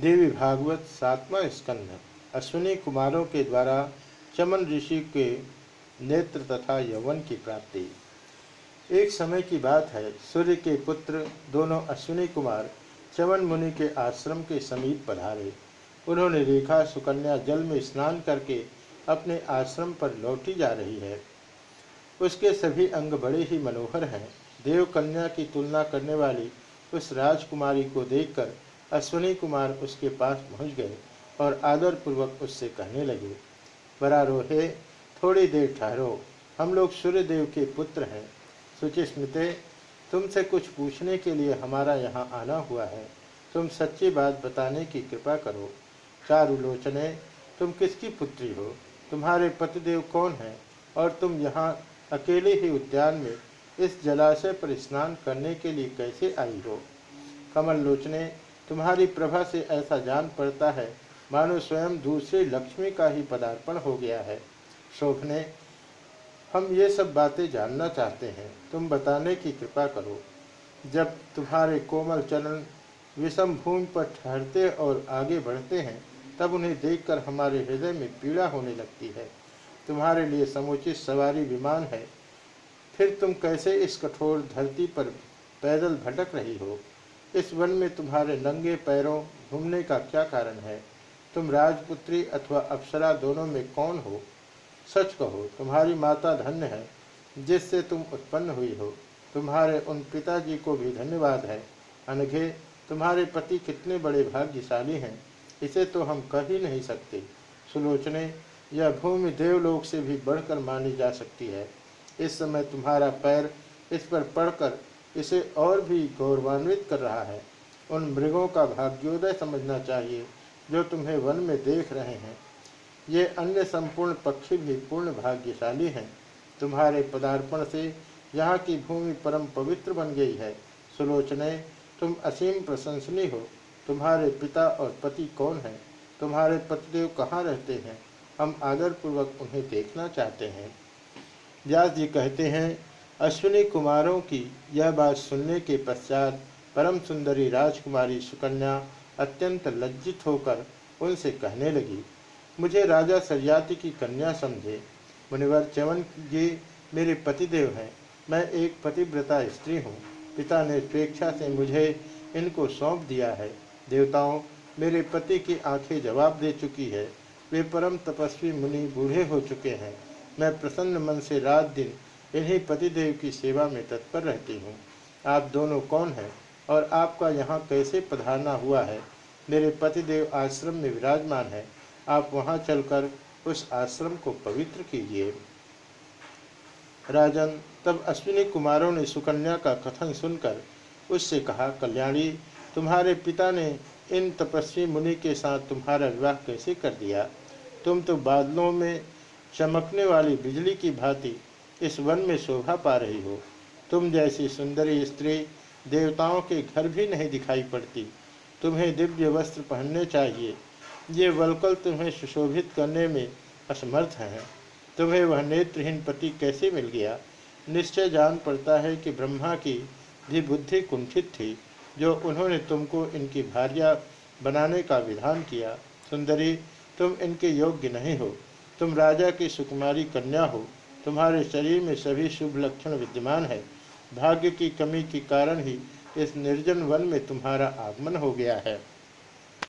देवी भागवत सातवां स्कंध। अश्विनी कुमारों के द्वारा चमन ऋषि के नेत्र तथा यवन की प्राप्ति। एक समय की बात है, सूर्य के पुत्र दोनों अश्विनी कुमार चमन मुनि के आश्रम के समीप पधारे। उन्होंने रेखा सुकन्या जल में स्नान करके अपने आश्रम पर लौटी जा रही है। उसके सभी अंग बड़े ही मनोहर हैं। देव कन्या की तुलना करने वाली उस राजकुमारी को देखकर अश्विनी कुमार उसके पास पहुँच गए और आदरपूर्वक उससे कहने लगे बरा रोहे थोड़ी देर ठहरो। हम लोग सूर्यदेव के पुत्र हैं। सुचिस्मृते तुमसे कुछ पूछने के लिए हमारा यहाँ आना हुआ है। तुम सच्ची बात बताने की कृपा करो। चारुलोचने तुम किसकी पुत्री हो? तुम्हारे पतिदेव कौन हैं? और तुम यहाँ अकेले ही उद्यान में इस जलाशय पर स्नान करने के लिए कैसे आई हो? कमल लोचने तुम्हारी प्रभा से ऐसा जान पड़ता है। मानो स्वयं दूसरी लक्ष्मी का ही पदार्पण हो गया है। शोभने, हम ये सब बातें जानना चाहते हैं। तुम बताने की कृपा करो। जब तुम्हारे कोमल चरण विषम भूमि पर ठहरते और आगे बढ़ते हैं, तब उन्हें देखकर हमारे हृदय में पीड़ा होने लगती है। तुम्हारे लिए समुचित सवारी विमान है। फिर तुम कैसे इस कठोर धरती पर पैदल भटक रही हो? इस वन में तुम्हारे नंगे पैरों घूमने का क्या कारण है? तुम राजपुत्री अथवा अप्सरा दोनों में कौन हो? सच कहो, तुम्हारी माता धन्य है, जिससे तुम उत्पन्न हुई हो। तुम्हारे उन पिताजी को भी धन्यवाद है। अनघे, तुम्हारे पति कितने बड़े भाग्यशाली हैं, इसे तो हम कह ही नहीं सकते। सुलोचने, यह भूमि देवलोक से भी बढ़कर मानी जा सकती है। इस समय तुम्हारा पैर इस पर पड़कर इसे और भी गौरवान्वित कर रहा है। उन मृगों का भाग्योदय समझना चाहिए, जो तुम्हें वन में देख रहे हैं। ये अन्य संपूर्ण पक्षी भी पूर्ण भाग्यशाली हैं। तुम्हारे पदार्पण से यहाँ की भूमि परम पवित्र बन गई है। सुलोचने, तुम असीम प्रशंसनीय हो। तुम्हारे पिता और पति कौन हैं? तुम्हारे पतिदेव कहाँ रहते हैं? हम आदरपूर्वक उन्हें देखना चाहते हैं। व्यास जी कहते हैं अश्विनी कुमारों की यह बात सुनने के पश्चात परम सुंदरी राजकुमारी सुकन्या अत्यंत लज्जित होकर उनसे कहने लगी, मुझे राजा सरयाति की कन्या समझे। मुनिवर चवन जी मेरे पतिदेव हैं। मैं एक पतिव्रता स्त्री हूँ। पिता ने स्वेच्छा से मुझे इनको सौंप दिया है। देवताओं, मेरे पति की आँखें जवाब दे चुकी है। वे परम तपस्वी मुनि बूढ़े हो चुके हैं। मैं प्रसन्न मन से रात दिन इन्हीं पतिदेव की सेवा में तत्पर रहती हूँ। आप दोनों कौन हैं और आपका यहाँ कैसे पधारना हुआ है? मेरे पतिदेव आश्रम में विराजमान है। आप वहाँ चलकर उस आश्रम को पवित्र कीजिए। राजन, तब अश्विनी कुमारों ने सुकन्या का कथन सुनकर उससे कहा, कल्याणी, तुम्हारे पिता ने इन तपस्वी मुनि के साथ तुम्हारा विवाह कैसे कर दिया? तुम तो बादलों में चमकने वाली बिजली की भांति इस वन में शोभा पा रही हो। तुम जैसी सुंदरी स्त्री देवताओं के घर भी नहीं दिखाई पड़ती। तुम्हें दिव्य वस्त्र पहनने चाहिए। ये वलकल तुम्हें सुशोभित करने में असमर्थ हैं। तुम्हें वह नेत्रहीन पति कैसे मिल गया? निश्चय जान पड़ता है कि ब्रह्मा की भी बुद्धि कुंठित थी, जो उन्होंने तुमको इनकी भार्या बनाने का विधान किया। सुंदरी, तुम इनके योग्य नहीं हो। तुम राजा की सुकुमारी कन्या हो। तुम्हारे शरीर में सभी शुभ लक्षण विद्यमान है। भाग्य की कमी के कारण ही इस निर्जन वन में तुम्हारा आगमन हो गया है।